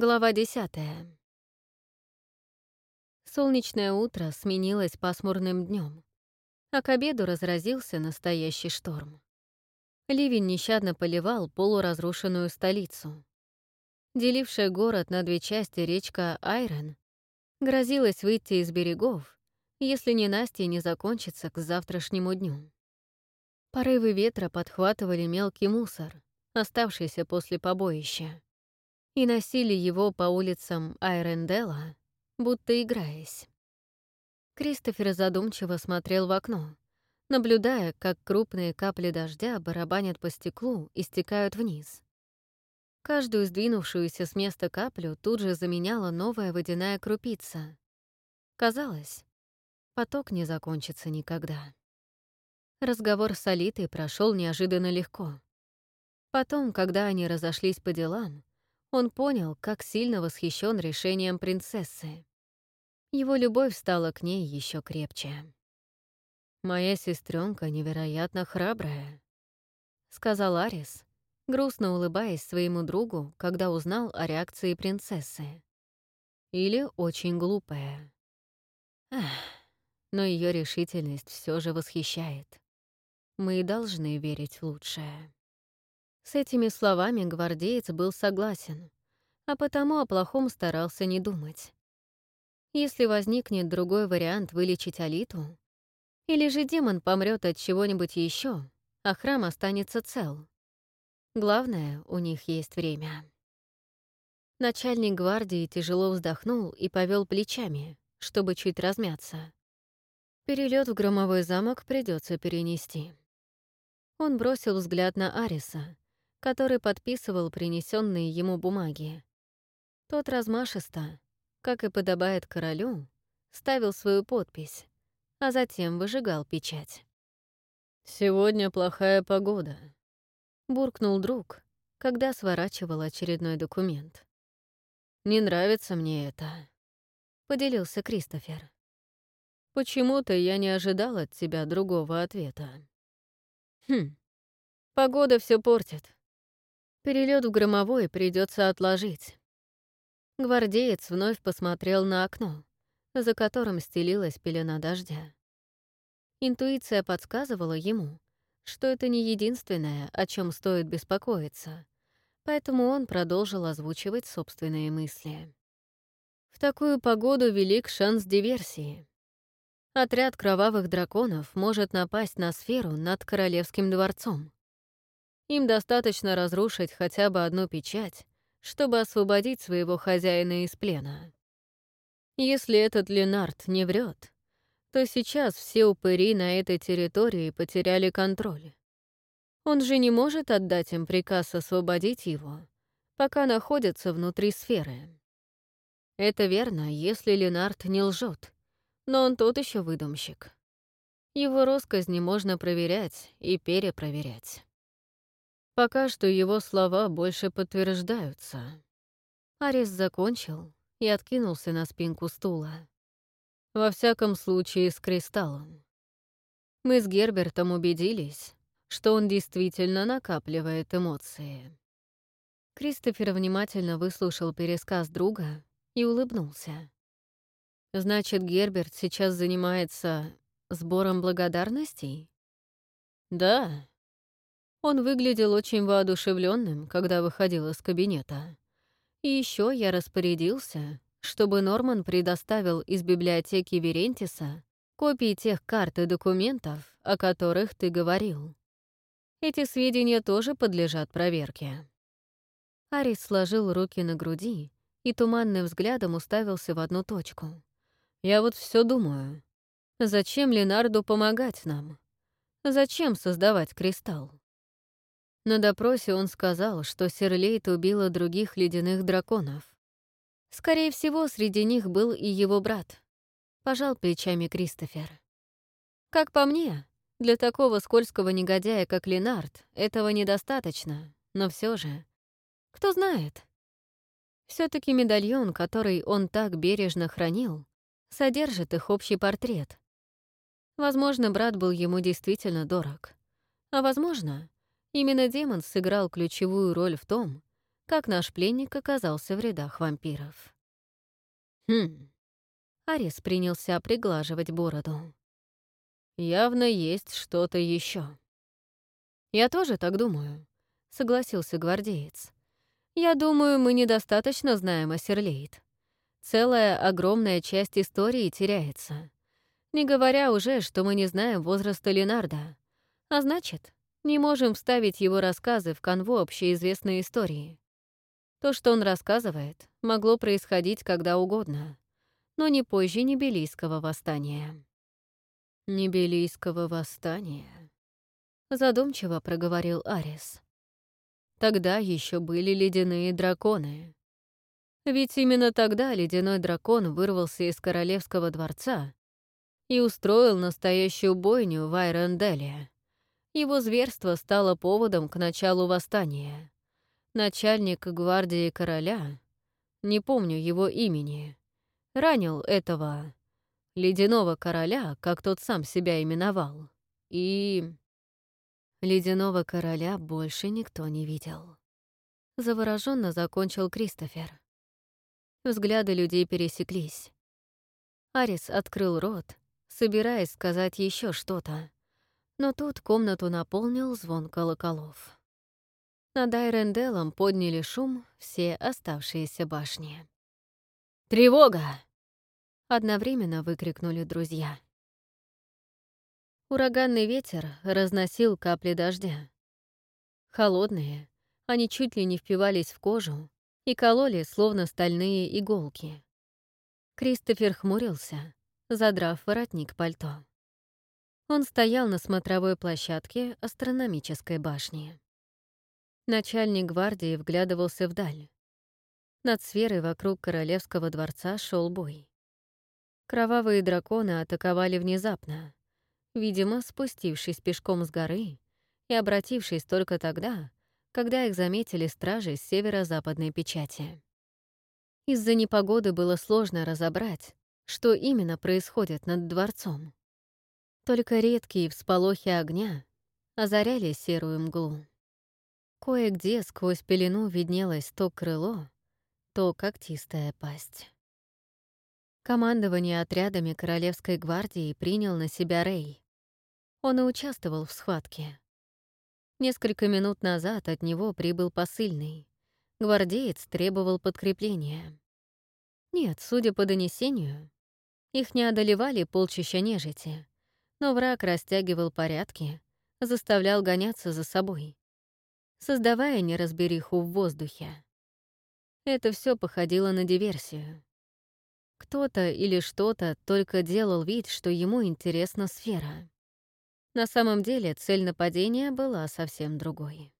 Глава десятая. Солнечное утро сменилось пасмурным днем, а к обеду разразился настоящий шторм. Ливень нещадно поливал полуразрушенную столицу. Делившая город на две части речка Айрон грозилась выйти из берегов, если ненастье не закончится к завтрашнему дню. Порывы ветра подхватывали мелкий мусор, оставшийся после побоища, и носили его по улицам Айренделла, будто играясь. Кристофер задумчиво смотрел в окно, наблюдая, как крупные капли дождя барабанят по стеклу и стекают вниз. Каждую сдвинувшуюся с места каплю тут же заменяла новая водяная крупица. Казалось, поток не закончится никогда. Разговор с Алитой прошел неожиданно легко. Потом, когда они разошлись по делам, он понял, как сильно восхищен решением принцессы. Его любовь стала к ней еще крепче. «Моя сестренка невероятно храбрая», — сказал Арис, грустно улыбаясь своему другу, когда узнал о реакции принцессы. «Или очень глупая». Эх, но ее решительность все же восхищает. Мы должны верить в лучшее. С этими словами гвардеец был согласен, а потому о плохом старался не думать. Если возникнет другой вариант вылечить Алиту, или же демон помрет от чего-нибудь еще, а храм останется цел. Главное, у них есть время. Начальник гвардии тяжело вздохнул и повел плечами, чтобы чуть размяться. Перелет в громовой замок придется перенести. Он бросил взгляд на Ариса, который подписывал принесенные ему бумаги. Тот размашисто, как и подобает королю, ставил свою подпись, а затем выжигал печать. «Сегодня плохая погода», — буркнул друг, когда сворачивал очередной документ. «Не нравится мне это», — поделился Кристофер. «Почему-то я не ожидал от тебя другого ответа». «Хм, погода все портит. Перелет в громовой придется отложить. Гвардеец вновь посмотрел на окно, за которым стелилась пелена дождя. Интуиция подсказывала ему, что это не единственное, о чем стоит беспокоиться, поэтому он продолжил озвучивать собственные мысли. В такую погоду велик шанс диверсии. Отряд кровавых драконов может напасть на сферу над королевским дворцом. Им достаточно разрушить хотя бы одну печать, чтобы освободить своего хозяина из плена. Если этот Ленард не врет, то сейчас все упыри на этой территории потеряли контроль. Он же не может отдать им приказ освободить его, пока находится внутри сферы. Это верно, если Ленард не лжет, но он тот еще выдумщик. Его росказни можно проверять и перепроверять. Пока что его слова больше подтверждаются. Арис закончил и откинулся на спинку стула. Во всяком случае, с кристаллом. Мы с Гербертом убедились, что он действительно накапливает эмоции. Кристофер внимательно выслушал пересказ друга и улыбнулся. «Значит, Герберт сейчас занимается сбором благодарностей?» «Да», он выглядел очень воодушевленным, когда выходил из кабинета. И еще я распорядился, чтобы Норман предоставил из библиотеки Верентиса копии тех карт и документов, о которых ты говорил. Эти сведения тоже подлежат проверке. Арис сложил руки на груди и туманным взглядом уставился в одну точку. «Я вот все думаю. Зачем Ленарду помогать нам? Зачем создавать кристалл? На допросе он сказал, что Серлейт убила других ледяных драконов. Скорее всего, среди них был и его брат. Пожал плечами Кристофер. Как по мне, для такого скользкого негодяя, как Ленард, этого недостаточно, но все же. Кто знает? все таки медальон, который он так бережно хранил, содержит их общий портрет. Возможно, брат был ему действительно дорог. А возможно, Именно демон сыграл ключевую роль в том, как наш пленник оказался в рядах вампиров. Хм. Арис принялся приглаживать бороду. Явно есть что-то еще. Я тоже так думаю, согласился гвардеец. Я думаю, мы недостаточно знаем о Серлейт. Целая огромная часть истории теряется. Не говоря уже, что мы не знаем возраста Ленарда. А значит, не можем вставить его рассказы в канву общеизвестной истории. То, что он рассказывает, могло происходить когда угодно, но не позже Небелийского восстания. «Небелийского восстания», — задумчиво проговорил Арис. «Тогда еще были ледяные драконы. Ведь именно тогда ледяной дракон вырвался из королевского дворца и устроил настоящую бойню в Айренделе. Его зверство стало поводом к началу восстания. Начальник гвардии короля, не помню его имени, ранил этого ледяного короля, как тот сам себя именовал, и... Ледяного короля больше никто не видел. Завороженно закончил Кристофер. Взгляды людей пересеклись. Арис открыл рот, собираясь сказать еще что-то, но тут комнату наполнил звон колоколов. Над Айренделом подняли шум все оставшиеся башни. «Тревога!» — одновременно выкрикнули друзья. Ураганный ветер разносил капли дождя. Холодные, они чуть ли не впивались в кожу и кололи, словно стальные иголки. Кристофер хмурился, задрав воротник пальто. Он стоял на смотровой площадке астрономической башни. Начальник гвардии вглядывался вдаль. Над сферой вокруг королевского дворца шел бой. Кровавые драконы атаковали внезапно, видимо, спустившись пешком с горы и обратившись только тогда, когда их заметили стражи с северо-западной печати. Из-за непогоды было сложно разобрать, что именно происходит над дворцом. Только редкие всполохи огня озаряли серую мглу. Кое-где сквозь пелену виднелось то крыло, то когтистая пасть. Командование отрядами Королевской гвардии принял на себя Рэй. Он и участвовал в схватке. Несколько минут назад от него прибыл посыльный. Гвардеец требовал подкрепления. Нет, судя по донесению, их не одолевали полчища нежити, но враг растягивал порядки, заставлял гоняться за собой, создавая неразбериху в воздухе. Это все походило на диверсию. Кто-то или что-то только делал вид, что ему интересна сфера. На самом деле цель нападения была совсем другой.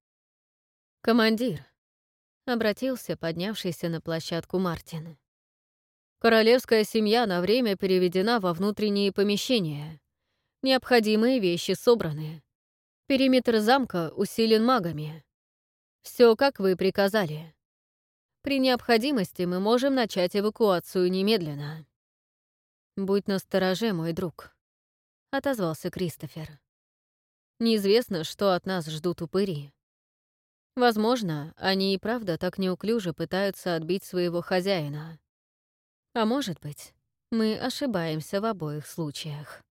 «Командир», — обратился поднявшийся на площадку Мартин. «Королевская семья на время переведена во внутренние помещения. Необходимые вещи собраны. Периметр замка усилен магами. Все, как вы приказали. При необходимости мы можем начать эвакуацию немедленно. «Будь настороже, мой друг», — отозвался Кристофер. «Неизвестно, что от нас ждут упыри. Возможно, они и правда так неуклюже пытаются отбить своего хозяина. А может быть, мы ошибаемся в обоих случаях».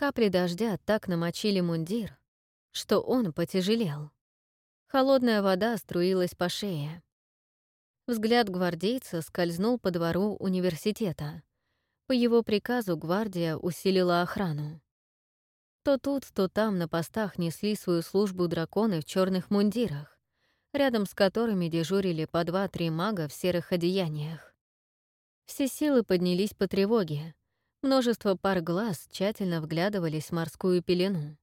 Капли дождя так намочили мундир, что он потяжелел. Холодная вода струилась по шее. Взгляд гвардейца скользнул по двору университета. По его приказу гвардия усилила охрану. То тут, то там на постах несли свою службу драконы в черных мундирах, рядом с которыми дежурили по два-три мага в серых одеяниях. Все силы поднялись по тревоге, Множество пар глаз тщательно вглядывались в морскую пелену.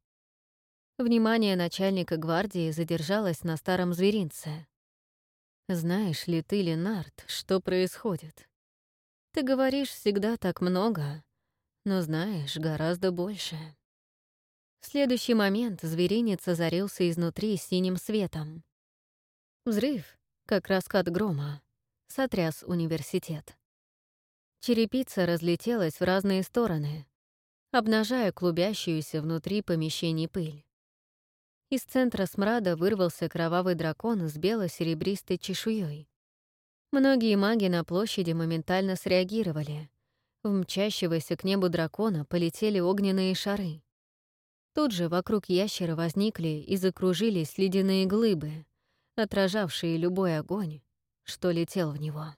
Внимание начальника гвардии задержалось на старом зверинце. «Знаешь ли ты, Ленард, что происходит? Ты говоришь всегда так много, но знаешь гораздо больше». В следующий момент зверинец озарился изнутри синим светом. Взрыв, как раскат грома, сотряс университет. Черепица разлетелась в разные стороны, обнажая клубящуюся внутри помещений пыль. Из центра смрада вырвался кровавый дракон с бело-серебристой чешуей. Многие маги на площади моментально среагировали. В мчащегося к небу дракона полетели огненные шары. Тут же вокруг ящера возникли и закружились ледяные глыбы, отражавшие любой огонь, что летел в него.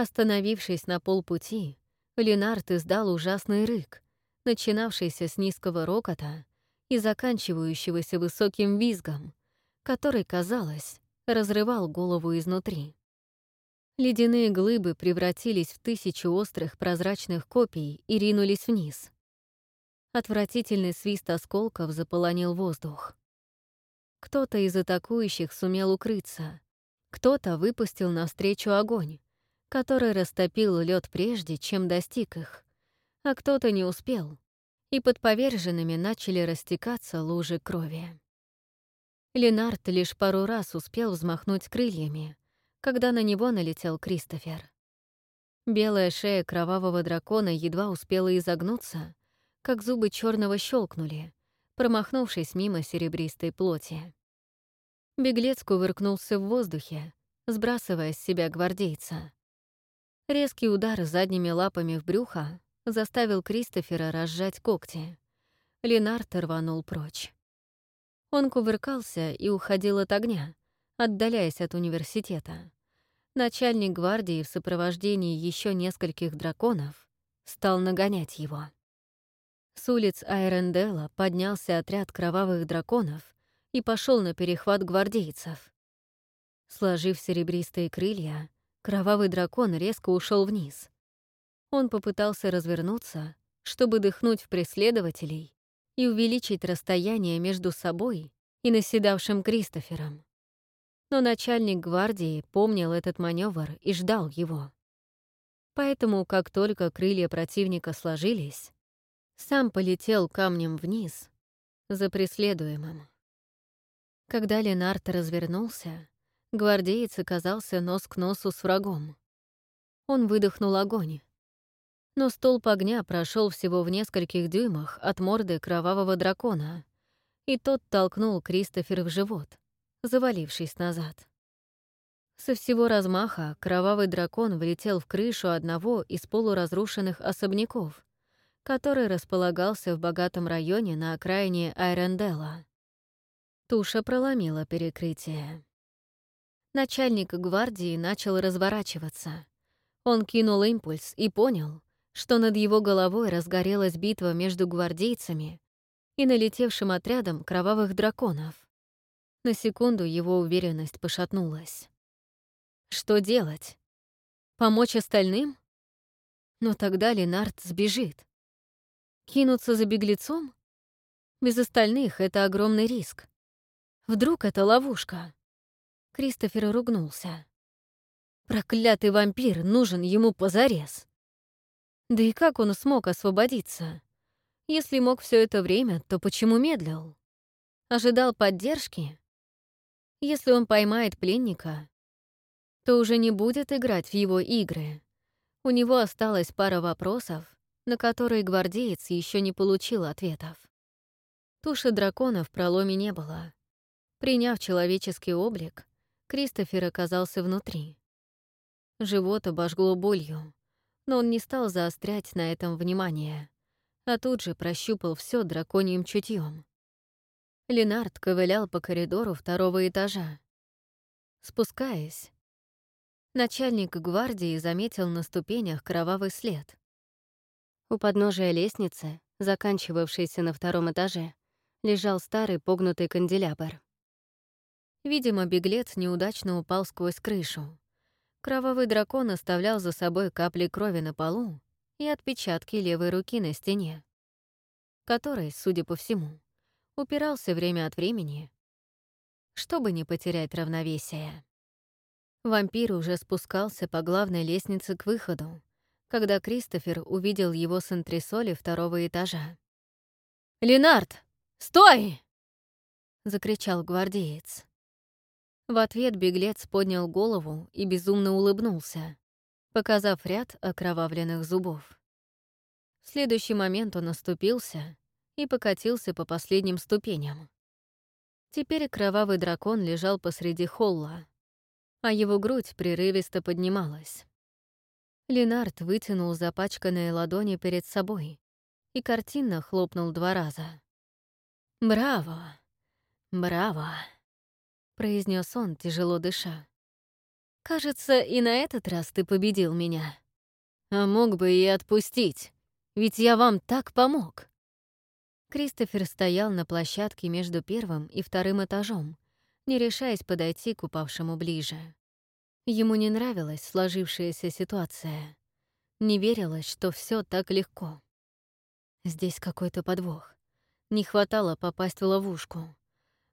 Остановившись на полпути, Ленард издал ужасный рык, начинавшийся с низкого рокота и заканчивающегося высоким визгом, который, казалось, разрывал голову изнутри. Ледяные глыбы превратились в тысячу острых прозрачных копий и ринулись вниз. Отвратительный свист осколков заполонил воздух. Кто-то из атакующих сумел укрыться, кто-то выпустил навстречу огонь, который растопил лед прежде, чем достиг их, а кто-то не успел, и под поверженными начали растекаться лужи крови. Ленард лишь пару раз успел взмахнуть крыльями, когда на него налетел Кристофер. Белая шея кровавого дракона едва успела изогнуться, как зубы черного щелкнули, промахнувшись мимо серебристой плоти. Беглец кувыркнулся в воздухе, сбрасывая с себя гвардейца. Резкий удар задними лапами в брюхо заставил Кристофера разжать когти. Ленард рванул прочь. Он кувыркался и уходил от огня, отдаляясь от университета. Начальник гвардии в сопровождении еще нескольких драконов стал нагонять его. С улиц Айренделла поднялся отряд кровавых драконов и пошел на перехват гвардейцев. Сложив серебристые крылья, кровавый дракон резко ушел вниз. Он попытался развернуться, чтобы дыхнуть в преследователей и увеличить расстояние между собой и наседавшим Кристофером. Но начальник гвардии помнил этот маневр и ждал его. Поэтому, как только крылья противника сложились, сам полетел камнем вниз за преследуемым. Когда Ленард развернулся, гвардеец оказался нос к носу с врагом. Он выдохнул огонь. Но столб огня прошел всего в нескольких дюймах от морды кровавого дракона, и тот толкнул Кристофер в живот, завалившись назад. Со всего размаха кровавый дракон влетел в крышу одного из полуразрушенных особняков, который располагался в богатом районе на окраине Айренделла. Туша проломила перекрытие. Начальник гвардии начал разворачиваться. Он кинул импульс и понял, что над его головой разгорелась битва между гвардейцами и налетевшим отрядом кровавых драконов. На секунду его уверенность пошатнулась. Что делать? Помочь остальным? Но тогда Ленард сбежит. Кинуться за беглецом? Без остальных это огромный риск. Вдруг это ловушка? Кристофер ругнулся. Проклятый вампир нужен ему позарез. Да и как он смог освободиться? Если мог все это время, то почему медлил? Ожидал поддержки? Если он поймает пленника, то уже не будет играть в его игры. У него осталась пара вопросов, на которые гвардеец еще не получил ответов. Туши дракона в проломе не было. Приняв человеческий облик, Кристофер оказался внутри. Живот обожгло болью, но он не стал заострять на этом внимание, а тут же прощупал все драконьим чутьем. Ленард ковылял по коридору второго этажа. Спускаясь, начальник гвардии заметил на ступенях кровавый след. У подножия лестницы, заканчивавшейся на втором этаже, лежал старый погнутый канделябр. Видимо, беглец неудачно упал сквозь крышу. Кровавый дракон оставлял за собой капли крови на полу и отпечатки левой руки на стене, который, судя по всему, упирался время от времени, чтобы не потерять равновесие. Вампир уже спускался по главной лестнице к выходу, когда Кристофер увидел его с антресоли второго этажа. «Ленард, стой!» — закричал гвардеец. В ответ беглец поднял голову и безумно улыбнулся, показав ряд окровавленных зубов. В следующий момент он оступился и покатился по последним ступеням. Теперь кровавый дракон лежал посреди холла, а его грудь прерывисто поднималась. Ленард вытянул запачканные ладони перед собой и картинно хлопнул два раза. «Браво! Браво!» — произнес он, тяжело дыша. «Кажется, и на этот раз ты победил меня. А мог бы и отпустить, ведь я вам так помог». Кристофер стоял на площадке между первым и вторым этажом, не решаясь подойти к упавшему ближе. Ему не нравилась сложившаяся ситуация. Не верилось, что все так легко. Здесь какой-то подвох. Не хватало попасть в ловушку.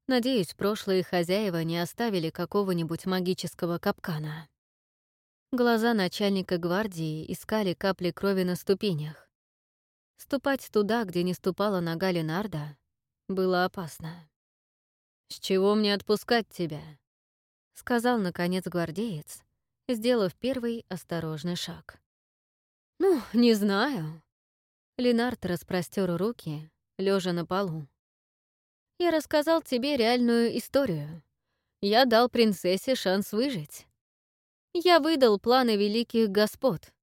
Надеюсь, прошлые хозяева не оставили какого-нибудь магического капкана. Глаза начальника гвардии искали капли крови на ступенях. Ступать туда, где не ступала нога Ленарда, было опасно. «С чего мне отпускать тебя?» — сказал, наконец, гвардеец, сделав первый осторожный шаг. «Ну, не знаю». Ленард распростер руки, лежа на полу. «Я рассказал тебе реальную историю. Я дал принцессе шанс выжить. Я выдал планы великих господ.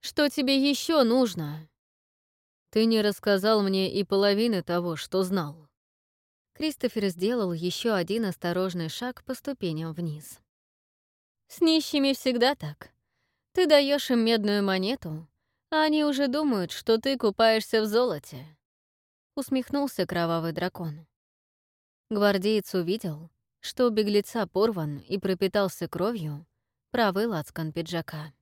Что тебе еще нужно?» «Ты не рассказал мне и половины того, что знал». Кристофер сделал еще один осторожный шаг по ступеням вниз. «С нищими всегда так. Ты даешь им медную монету, а они уже думают, что ты купаешься в золоте. Усмехнулся кровавый дракон. Гвардеец увидел, что у беглеца порван и пропитался кровью правый лацкан пиджака.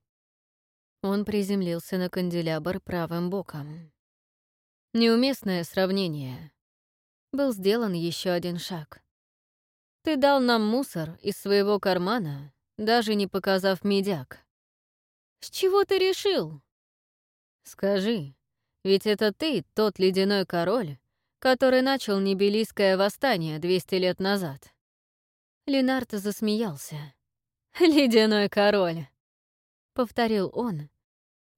Он приземлился на канделябр правым боком. Неуместное сравнение. Был сделан еще один шаг. Ты дал нам мусор из своего кармана, даже не показав медяк. «С чего ты решил?» «Скажи, ведь это ты тот ледяной король, который начал Небелийское восстание 200 лет назад». Ленард засмеялся. «Ледяной король!» — повторил он,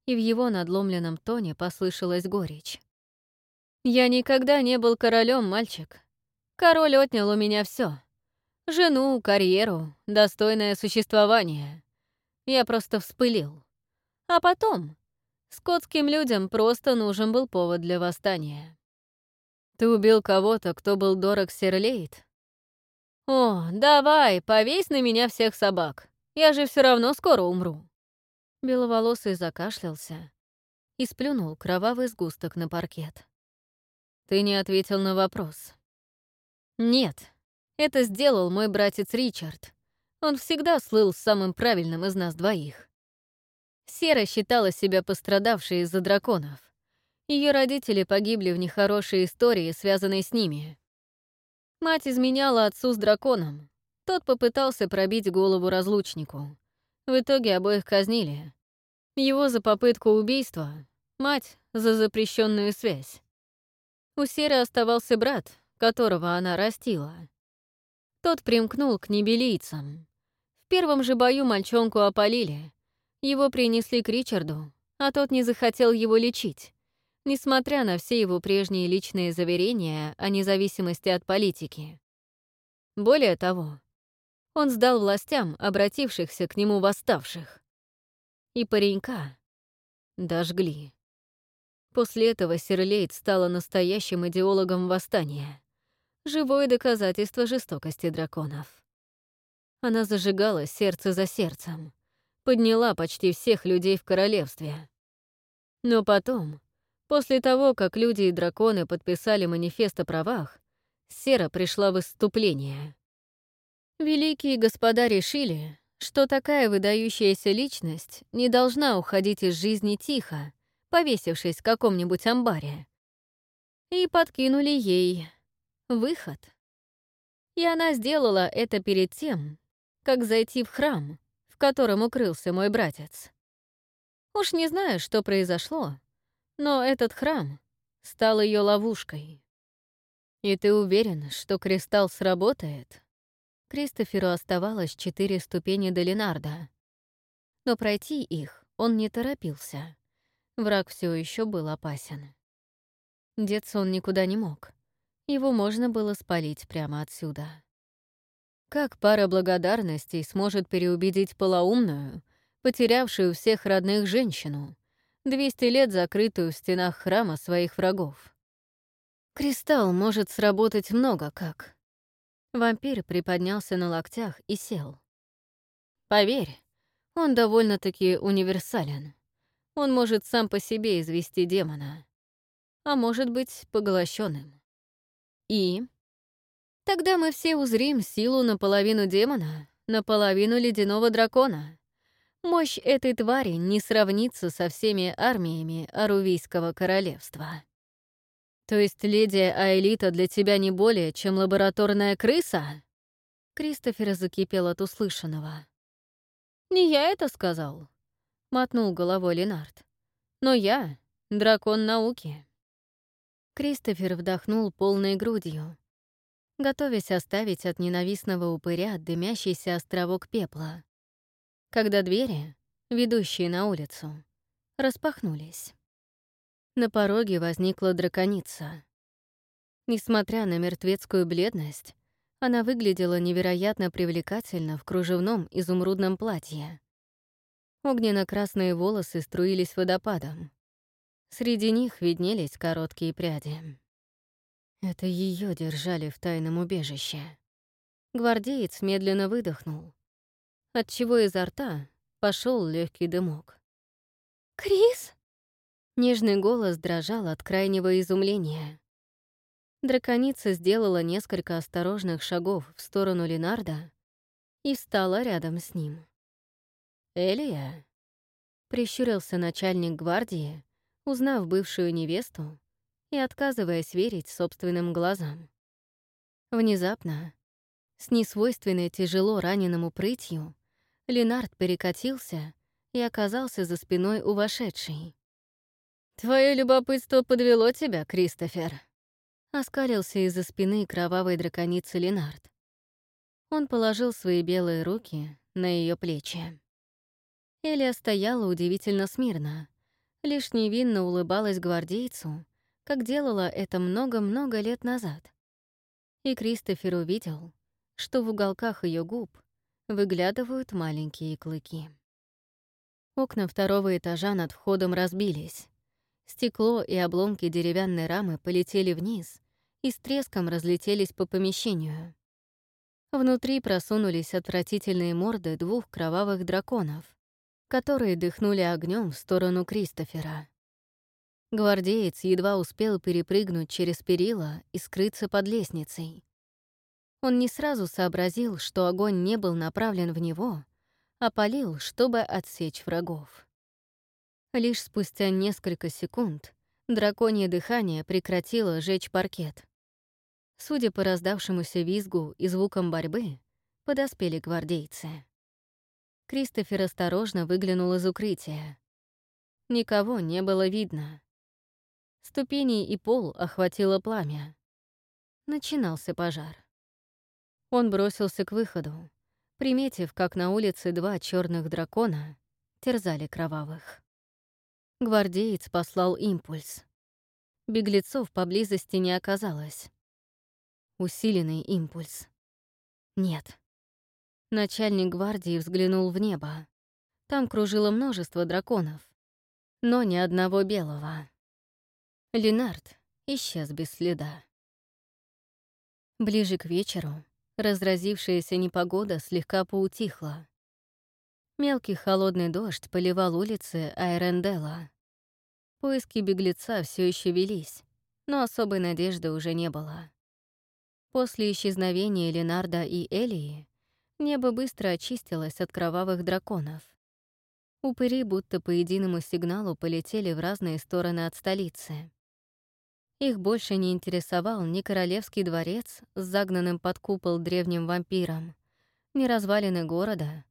и в его надломленном тоне послышалась горечь. «Я никогда не был королем, мальчик. Король отнял у меня все: Жену, карьеру, достойное существование. Я просто вспылил. А потом скотским людям просто нужен был повод для восстания. Ты убил кого-то, кто был дорог Серлейт? О, давай, повесь на меня всех собак. Я же все равно скоро умру. Беловолосый закашлялся и сплюнул кровавый сгусток на паркет. Ты не ответил на вопрос. Нет, это сделал мой братец Ричард. Он всегда слыл самым правильным из нас двоих. Сера считала себя пострадавшей из-за драконов. Ее родители погибли в нехорошей истории, связанной с ними. Мать изменяла отцу с драконом. Тот попытался пробить голову разлучнику. В итоге обоих казнили. Его за попытку убийства, мать — за запрещенную связь. У Серы оставался брат, которого она растила. Тот примкнул к небелийцам. В первом же бою мальчонку опалили, его принесли к Ричарду, а тот не захотел его лечить, несмотря на все его прежние личные заверения о независимости от политики. Более того, он сдал властям обратившихся к нему восставших. И паренька дожгли. После этого Серлейт стала настоящим идеологом восстания. Живое доказательство жестокости драконов. Она зажигала сердце за сердцем, подняла почти всех людей в королевстве. Но потом, после того, как люди и драконы подписали манифест о правах, Сера пришла в выступление. Великие господа решили, что такая выдающаяся личность не должна уходить из жизни тихо, повесившись в каком-нибудь амбаре. И подкинули ей выход. И она сделала это перед тем, как зайти в храм, котором укрылся мой братец. Уж не знаю, что произошло, но этот храм стал ее ловушкой. И ты уверен, что кристалл сработает? Кристоферу оставалось четыре ступени до Ленарда. Но пройти их он не торопился. Враг все еще был опасен. Деться он никуда не мог. его можно было спалить прямо отсюда. Как пара благодарностей сможет переубедить полоумную, потерявшую всех родных женщину, 200 лет закрытую в стенах храма своих врагов? Кристалл может сработать много как. Вампир приподнялся на локтях и сел. Поверь, он довольно-таки универсален. Он может сам по себе извести демона, а может быть поглощенным. И тогда мы все узрим силу наполовину демона, наполовину ледяного дракона. Мощь этой твари не сравнится со всеми армиями Арувийского королевства. То есть леди Аэлита для тебя не более, чем лабораторная крыса? Кристофер закипел от услышанного. «Не я это сказал», — мотнул головой Ленард. «Но я — дракон науки». Кристофер вдохнул полной грудью, готовясь оставить от ненавистного упыря дымящийся островок пепла, когда двери, ведущие на улицу, распахнулись. На пороге возникла драконица. Несмотря на мертвецкую бледность, она выглядела невероятно привлекательно в кружевном изумрудном платье. Огненно-красные волосы струились водопадом. Среди них виднелись короткие пряди. Это ее держали в тайном убежище. Гвардеец медленно выдохнул, отчего изо рта пошел легкий дымок. «Крис?» Нежный голос дрожал от крайнего изумления. Драконица сделала несколько осторожных шагов в сторону Ленарда и встала рядом с ним. «Элия?» — прищурился начальник гвардии, узнав бывшую невесту и отказываясь верить собственным глазам. Внезапно, с несвойственной тяжело раненому прытью, Ленард перекатился и оказался за спиной у вошедшей. «Твое любопытство подвело тебя, Кристофер», — оскалился из-за спины кровавой драконицы Ленард. Он положил свои белые руки на ее плечи. Элия стояла удивительно смирно, лишь невинно улыбалась гвардейцу, как делала это много-много лет назад. И Кристофер увидел, что в уголках ее губ выглядывают маленькие клыки. Окна второго этажа над входом разбились. Стекло и обломки деревянной рамы полетели вниз и с треском разлетелись по помещению. Внутри просунулись отвратительные морды двух кровавых драконов, которые дыхнули огнем в сторону Кристофера. Гвардеец едва успел перепрыгнуть через перила и скрыться под лестницей. Он не сразу сообразил, что огонь не был направлен в него, а полил, чтобы отсечь врагов. Лишь спустя несколько секунд драконье дыхание прекратило жечь паркет. Судя по раздавшемуся визгу и звукам борьбы, подоспели гвардейцы. Кристофер осторожно выглянул из укрытия. Никого не было видно. Ступени и пол охватило пламя. Начинался пожар. Он бросился к выходу, приметив, как на улице два черных дракона терзали кровавых. Гвардеец послал импульс. Беглецов поблизости не оказалось. Усиленный импульс. Нет. Начальник гвардии взглянул в небо. Там кружило множество драконов, но ни одного белого. Ленард исчез без следа. Ближе к вечеру разразившаяся непогода слегка поутихла. Мелкий холодный дождь поливал улицы Айренделла. Поиски беглеца все еще велись, но особой надежды уже не было. После исчезновения Ленарда и Элии небо быстро очистилось от кровавых драконов. Упыри будто по единому сигналу полетели в разные стороны от столицы. Их больше не интересовал ни королевский дворец с загнанным под купол древним вампиром, ни развалины города,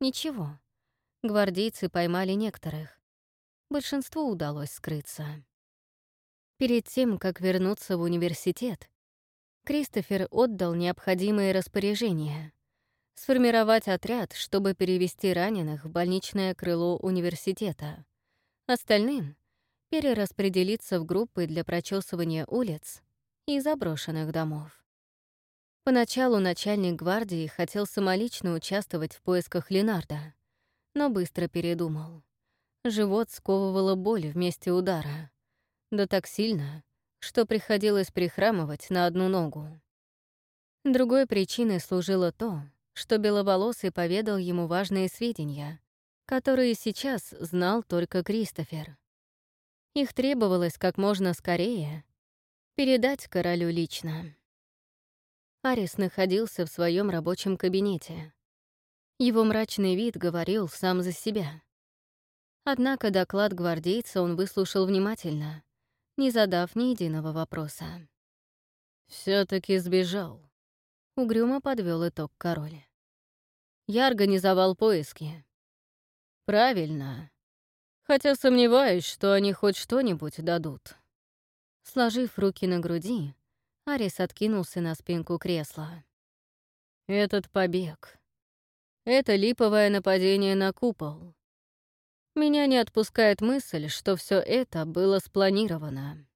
Ничего. Гвардейцы поймали некоторых. Большинству удалось скрыться. Перед тем, как вернуться в университет, Кристофер отдал необходимые распоряжения — сформировать отряд, чтобы перевести раненых в больничное крыло университета. Остальным — перераспределиться в группы для прочесывания улиц и заброшенных домов. Поначалу начальник гвардии хотел самолично участвовать в поисках Ленарда, но быстро передумал. Живот сковывало боль вместе удара. Да так сильно, что приходилось прихрамывать на одну ногу. Другой причиной служило то, что Беловолосый поведал ему важные сведения, которые сейчас знал только Кристофер. Их требовалось как можно скорее передать королю лично. Арис находился в своем рабочем кабинете. Его мрачный вид говорил сам за себя. Однако доклад гвардейца он выслушал внимательно, не задав ни единого вопроса. все таки сбежал», — угрюмо подвел итог король. «Я организовал поиски». «Правильно. Хотя сомневаюсь, что они хоть что-нибудь дадут». Сложив руки на груди, Арис откинулся на спинку кресла. «Этот побег. Это липовое нападение на купол. Меня не отпускает мысль, что все это было спланировано.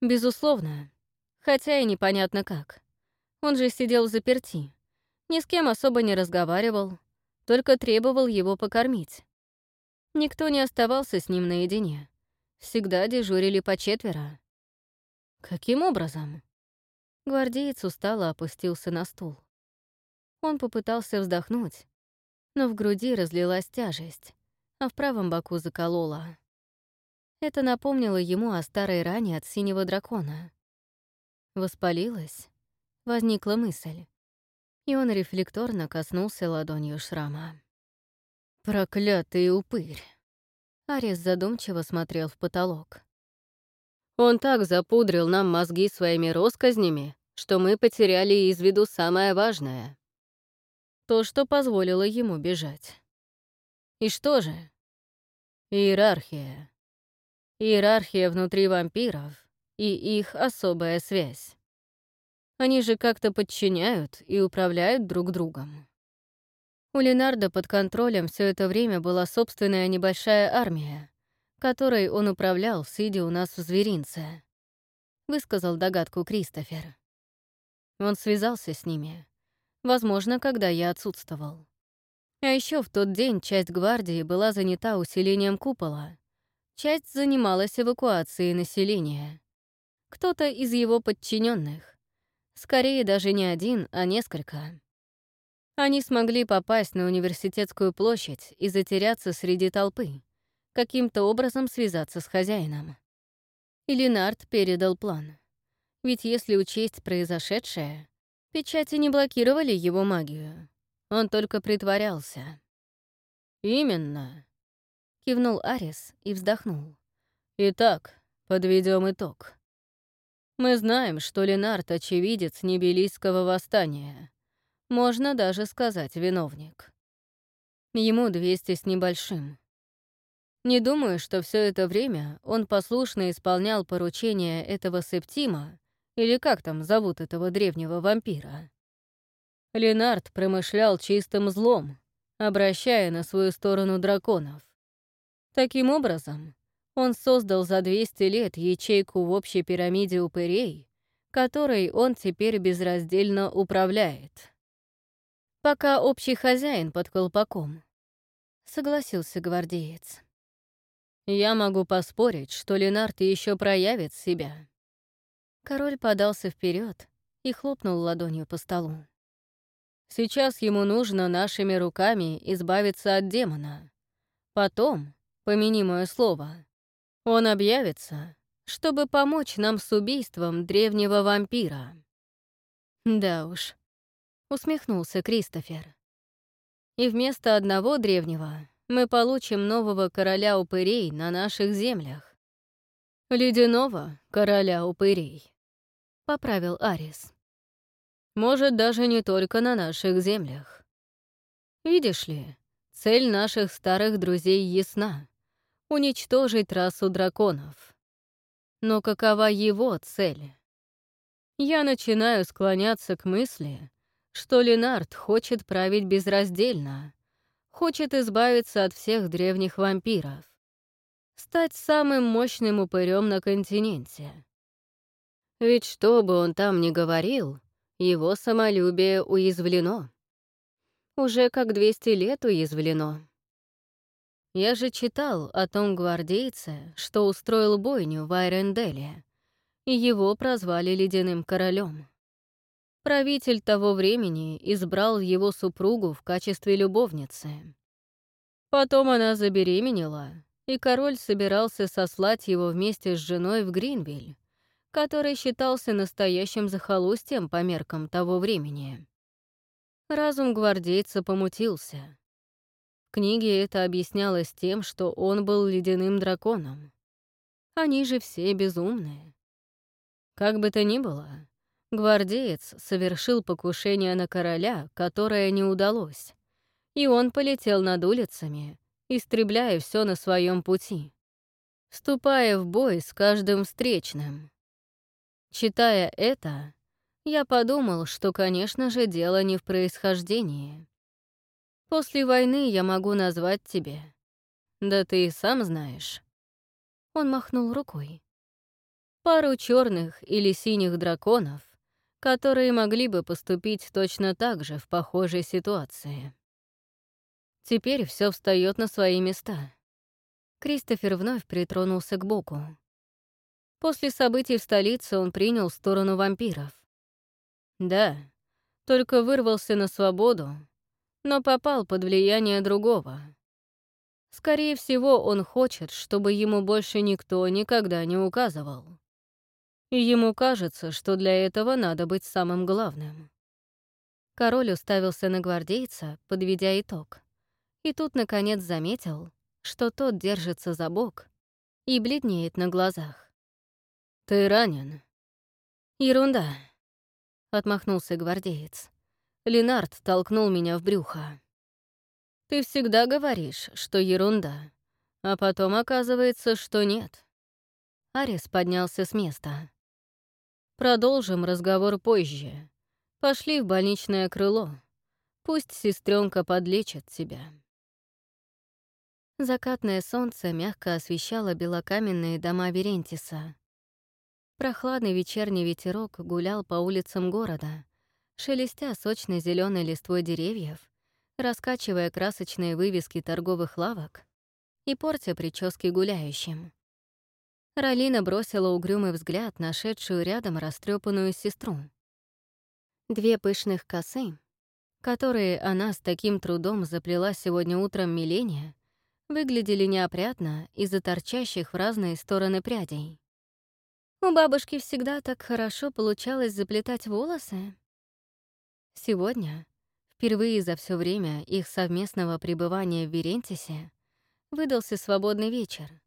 Безусловно, хотя и непонятно как. Он же сидел в заперти, ни с кем особо не разговаривал, только требовал его покормить. Никто не оставался с ним наедине. Всегда дежурили по четверо. Каким образом? Гвардеец устало опустился на стул. Он попытался вздохнуть, но в груди разлилась тяжесть а в правом боку заколола. Это напомнило ему о старой ране от синего дракона. Воспалилась, возникла мысль, и он рефлекторно коснулся ладонью шрама. «Проклятый упырь!» Арис задумчиво смотрел в потолок. «Он так запудрил нам мозги своими росказнями, что мы потеряли из виду самое важное. То, что позволило ему бежать. И что же? Иерархия. Иерархия внутри вампиров и их особая связь. Они же как-то подчиняют и управляют друг другом. У Ленарда под контролем все это время была собственная небольшая армия, которой он управлял, сидя у нас в зверинце. Высказал догадку Кристофер. Он связался с ними, возможно, когда я отсутствовал. А еще в тот день часть гвардии была занята усилением купола, часть занималась эвакуацией населения. Кто-то из его подчиненных, скорее даже не один, а несколько. Они смогли попасть на университетскую площадь и затеряться среди толпы, каким-то образом связаться с хозяином. И Ленард передал план. Ведь если учесть произошедшее, печати не блокировали его магию. Он только притворялся. «Именно», — кивнул Арис и вздохнул. «Итак, подведем итог. Мы знаем, что Ленард — очевидец Небелийского восстания. Можно даже сказать виновник. Ему 200 с небольшим. Не думаю, что все это время он послушно исполнял поручения этого Септима, или как там зовут этого древнего вампира. Ленард промышлял чистым злом, обращая на свою сторону драконов. Таким образом, он создал за 200 лет ячейку в общей пирамиде упырей, которой он теперь безраздельно управляет. Пока общий хозяин под колпаком. Согласился гвардеец. Я могу поспорить, что Ленард еще проявит себя. Король подался вперед и хлопнул ладонью по столу. Сейчас ему нужно нашими руками избавиться от демона. Потом, помяни мое слово, он объявится, чтобы помочь нам с убийством древнего вампира. Да уж, усмехнулся Кристофер. И вместо одного древнего мы получим нового короля упырей на наших землях. Ледяного короля упырей, поправил Арис. Может, даже не только на наших землях. Видишь ли, цель наших старых друзей ясна — уничтожить расу драконов. Но какова его цель? Я начинаю склоняться к мысли, что Ленард хочет править безраздельно, хочет избавиться от всех древних вампиров, стать самым мощным упырем на континенте. Ведь что бы он там ни говорил, его самолюбие уязвлено. Уже как 200 лет уязвлено. Я же читал о том гвардейце, что устроил бойню в Айренделе, и его прозвали Ледяным Королем. Правитель того времени избрал его супругу в качестве любовницы. Потом она забеременела, и король собирался сослать его вместе с женой в Гринвиль, который считался настоящим захолустьем по меркам того времени. Разум гвардейца помутился. В книге это объяснялось тем, что он был ледяным драконом. Они же все безумные. Как бы то ни было, гвардеец совершил покушение на короля, которое не удалось, и он полетел над улицами, истребляя все на своем пути, вступая в бой с каждым встречным. Читая это, я подумал, что, конечно же, дело не в происхождении. После войны я могу назвать тебе. Да ты и сам знаешь. Он махнул рукой пару черных или синих драконов, которые могли бы поступить точно так же в похожей ситуации. Теперь все встает на свои места. Кристофер вновь притронулся к боку. После событий в столице он принял сторону вампиров. Да, только вырвался на свободу, но попал под влияние другого. Скорее всего, он хочет, чтобы ему больше никто никогда не указывал и ему кажется, что для этого надо быть самым главным. Король уставился на гвардейца, подведя итог. И тут, наконец, заметил, что тот держится за бок и бледнеет на глазах. «Ты ранен?» «Ерунда», — отмахнулся гвардеец. Ленард толкнул меня в брюхо. «Ты всегда говоришь, что ерунда, а потом оказывается, что нет». Арис поднялся с места. Продолжим разговор позже. Пошли в больничное крыло. Пусть сестренка подлечит тебя. Закатное солнце мягко освещало белокаменные дома Верентиса. Прохладный вечерний ветерок гулял по улицам города, шелестя сочной зеленой листвой деревьев, раскачивая красочные вывески торговых лавок и портя прически гуляющим. Ралина бросила угрюмый взгляд на шедшую рядом растрепанную сестру. Две пышных косы, которые она с таким трудом заплела сегодня утром Миления, выглядели неопрятно из-за торчащих в разные стороны прядей. У бабушки всегда так хорошо получалось заплетать волосы. Сегодня, впервые за все время их совместного пребывания в Верентисе, выдался свободный вечер —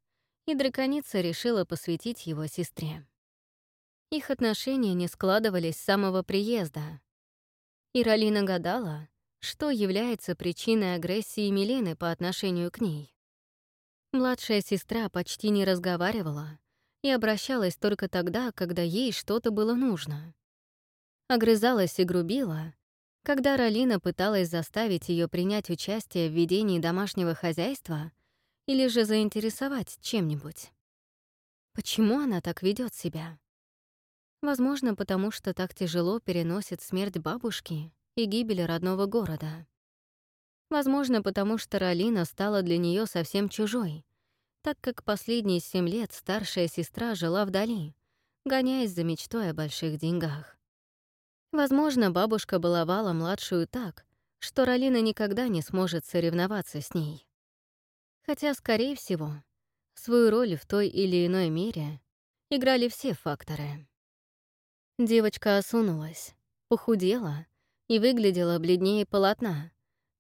и драконица решила посвятить его сестре. Их отношения не складывались с самого приезда. И гадала, что является причиной агрессии Милены по отношению к ней. Младшая сестра почти не разговаривала и обращалась только тогда, когда ей что-то было нужно. Огрызалась и грубила, когда Ралина пыталась заставить ее принять участие в ведении домашнего хозяйства или же заинтересовать чем-нибудь. Почему она так ведет себя? Возможно, потому что так тяжело переносит смерть бабушки и гибель родного города. Возможно, потому что Ралина стала для нее совсем чужой, так как последние семь лет старшая сестра жила вдали, гоняясь за мечтой о больших деньгах. Возможно, бабушка баловала младшую так, что Ралина никогда не сможет соревноваться с ней. Хотя, скорее всего, свою роль в той или иной мере играли все факторы. Девочка осунулась, похудела и выглядела бледнее полотна,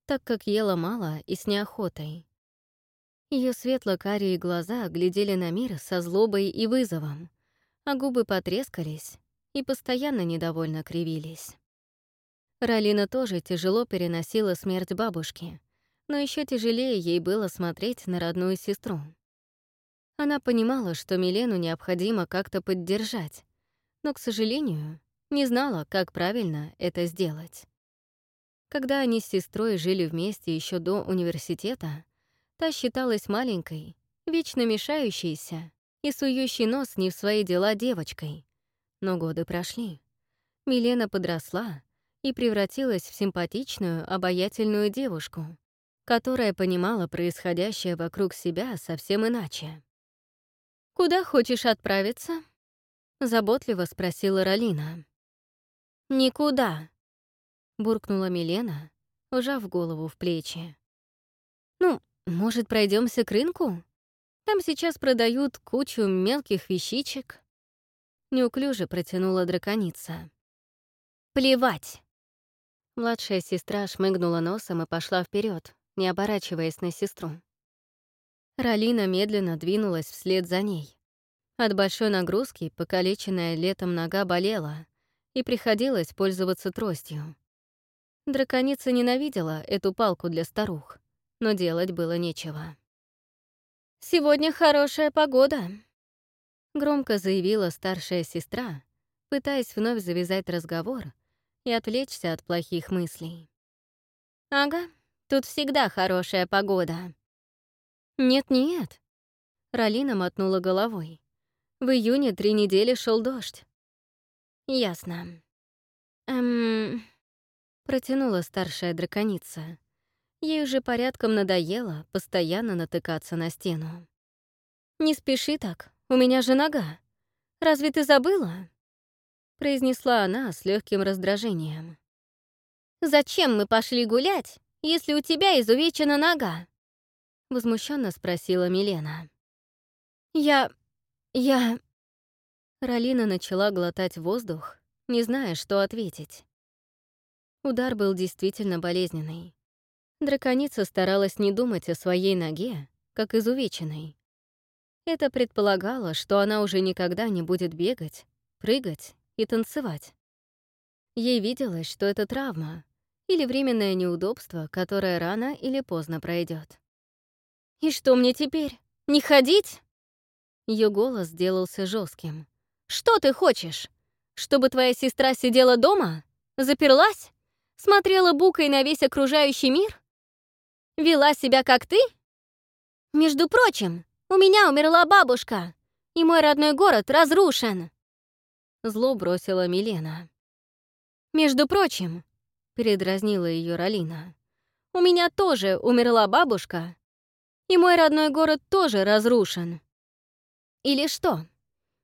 так как ела мало и с неохотой. Ее светло-карие глаза глядели на мир со злобой и вызовом, а губы потрескались и постоянно недовольно кривились. Ралина тоже тяжело переносила смерть бабушки, но еще тяжелее ей было смотреть на родную сестру. Она понимала, что Милену необходимо как-то поддержать, но, к сожалению, не знала, как правильно это сделать. Когда они с сестрой жили вместе еще до университета, та считалась маленькой, вечно мешающейся и сующей нос не в свои дела девочкой, Но годы прошли. Милена подросла и превратилась в симпатичную, обаятельную девушку, которая понимала происходящее вокруг себя совсем иначе. «Куда хочешь отправиться?» — заботливо спросила Ралина. «Никуда», — буркнула Милена, ужав голову в плечи. «Ну, может, пройдемся к рынку? Там сейчас продают кучу мелких вещичек». Неуклюже протянула драконица. «Плевать!» Младшая сестра шмыгнула носом и пошла вперед, не оборачиваясь на сестру. Ралина медленно двинулась вслед за ней. От большой нагрузки покалеченная летом нога болела, и приходилось пользоваться тростью. Драконица ненавидела эту палку для старух, но делать было нечего. «Сегодня хорошая погода», — громко заявила старшая сестра, пытаясь вновь завязать разговор и отвлечься от плохих мыслей. «Ага, тут всегда хорошая погода». «Нет-нет», — Ралина мотнула головой. В июне три недели шел дождь. «Ясно. Эм...» — протянула старшая драконица. Ей уже порядком надоело постоянно натыкаться на стену. «Не спеши так, у меня же нога. Разве ты забыла?» произнесла она с легким раздражением. «Зачем мы пошли гулять, если у тебя изувечена нога?» возмущенно спросила Милена. «Я... я...» Ралина начала глотать воздух, не зная, что ответить. Удар был действительно болезненный. Драконица старалась не думать о своей ноге, как изувеченной. Это предполагало, что она уже никогда не будет бегать, прыгать и танцевать. Ей виделось, что это травма или временное неудобство, которое рано или поздно пройдет. «И что мне теперь? Не ходить?» Ее голос сделался жестким. «Что ты хочешь? Чтобы твоя сестра сидела дома? Заперлась? Смотрела букой на весь окружающий мир? Вела себя как ты? Между прочим, у меня умерла бабушка, и мой родной город разрушен. Зло бросила Милена. «Между прочим», — передразнила ее Ралина, «у меня тоже умерла бабушка, и мой родной город тоже разрушен. Или что?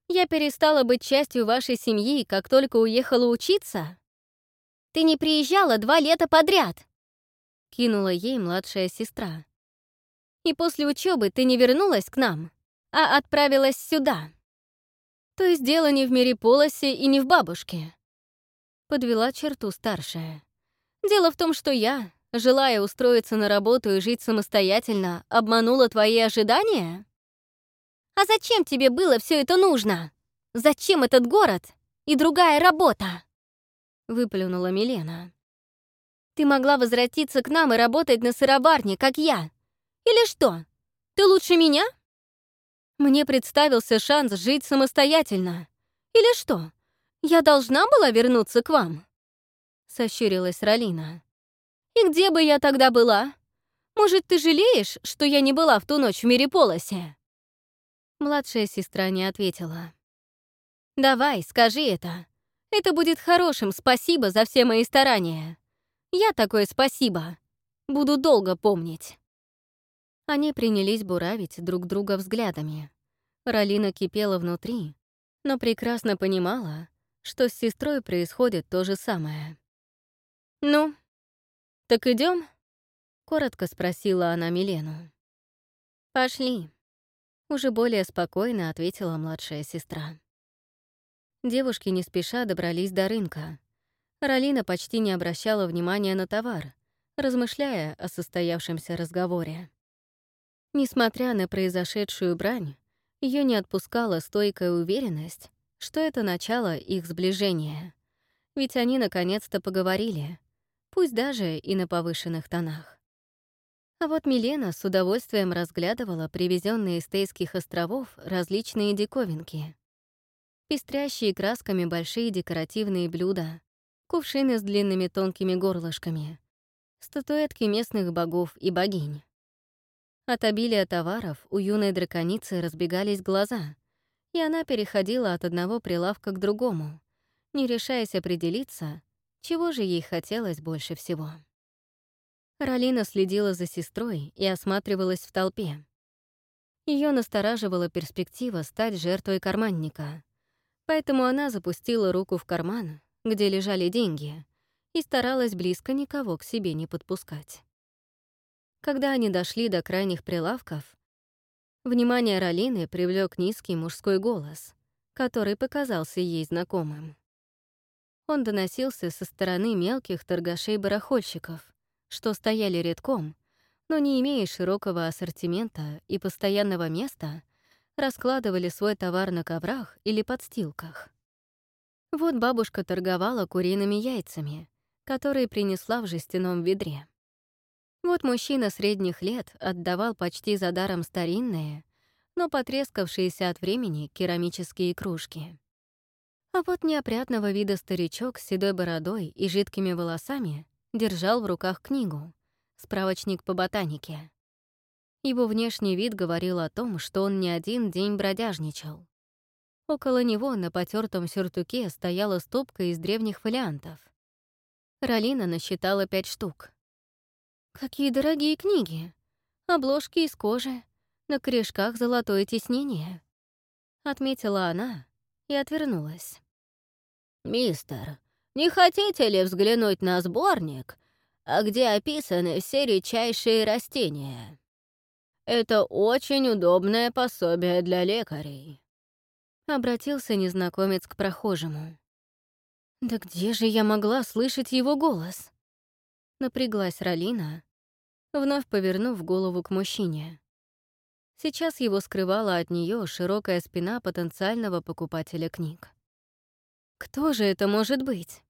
Я перестала быть частью вашей семьи, как только уехала учиться? Ты не приезжала два лета подряд!» Кинула ей младшая сестра. «И после учебы ты не вернулась к нам, а отправилась сюда. То есть дело не в мире полосе и не в бабушке. Подвела черту старшая. Дело в том, что я, желая устроиться на работу и жить самостоятельно, обманула твои ожидания? А зачем тебе было все это нужно? Зачем этот город и другая работа? Выплюнула Милена. Ты могла возвратиться к нам и работать на сыроварне, как я. Или что? Ты лучше меня? Мне представился шанс жить самостоятельно. Или что? Я должна была вернуться к вам?» Сощурилась Ралина. «И где бы я тогда была? Может, ты жалеешь, что я не была в ту ночь в мире полосе?» Младшая сестра не ответила. «Давай, скажи это. Это будет хорошим спасибо за все мои старания. Я такое спасибо. Буду долго помнить». Они принялись буравить друг друга взглядами. Ралина кипела внутри, но прекрасно понимала, что с сестрой происходит то же самое. «Ну, так идем? коротко спросила она Милену. «Пошли», — уже более спокойно ответила младшая сестра. Девушки не спеша добрались до рынка. Ралина почти не обращала внимания на товар, размышляя о состоявшемся разговоре. Несмотря на произошедшую брань, ее не отпускала стойкая уверенность, что это начало их сближения. Ведь они наконец-то поговорили, пусть даже и на повышенных тонах. А вот Милена с удовольствием разглядывала привезенные из Тейских островов различные диковинки. Пестрящие красками большие декоративные блюда, кувшины с длинными тонкими горлышками, статуэтки местных богов и богинь. От обилия товаров у юной драконицы разбегались глаза, И она переходила от одного прилавка к другому, не решаясь определиться, чего же ей хотелось больше всего. Ралина следила за сестрой и осматривалась в толпе. Ее настораживала перспектива стать жертвой карманника, поэтому она запустила руку в карман, где лежали деньги, и старалась близко никого к себе не подпускать. Когда они дошли до крайних прилавков, внимание Ралины привлек низкий мужской голос, который показался ей знакомым. Он доносился со стороны мелких торгашей-барахольщиков, что стояли редком, но не имея широкого ассортимента и постоянного места, раскладывали свой товар на коврах или подстилках. Вот бабушка торговала куриными яйцами, которые принесла в жестяном ведре. Вот мужчина средних лет отдавал почти за даром старинные, но потрескавшиеся от времени керамические кружки. А вот неопрятного вида старичок с седой бородой и жидкими волосами держал в руках книгу, справочник по ботанике. Его внешний вид говорил о том, что он не один день бродяжничал. Около него на потертом сюртуке стояла стопка из древних фолиантов. Ралина насчитала пять штук. «Какие дорогие книги! Обложки из кожи, на корешках золотое тиснение», — отметила она и отвернулась. «Мистер, не хотите ли взглянуть на сборник, где описаны все редчайшие растения? Это очень удобное пособие для лекарей». Обратился незнакомец к прохожему. «Да где же я могла слышать его голос?» Напряглась Ралина, вновь повернув голову к мужчине. Сейчас его скрывала от нее широкая спина потенциального покупателя книг. Кто же это может быть?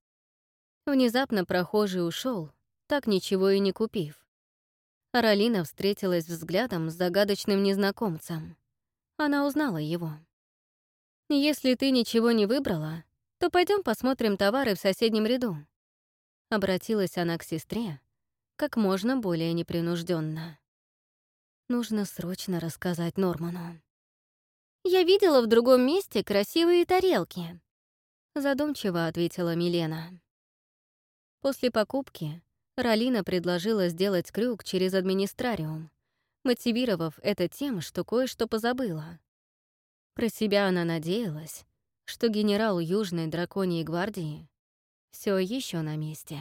Внезапно прохожий ушел, так ничего и не купив. Ралина встретилась взглядом с загадочным незнакомцем. Она узнала его. «Если ты ничего не выбрала, то пойдем посмотрим товары в соседнем ряду». Обратилась она к сестре как можно более непринужденно. Нужно срочно рассказать Норману. «Я видела в другом месте красивые тарелки», задумчиво ответила Милена. После покупки Ралина предложила сделать крюк через администрариум, мотивировав это тем, что кое-что позабыла. Про себя она надеялась, что генерал Южной драконьей гвардии все еще на месте.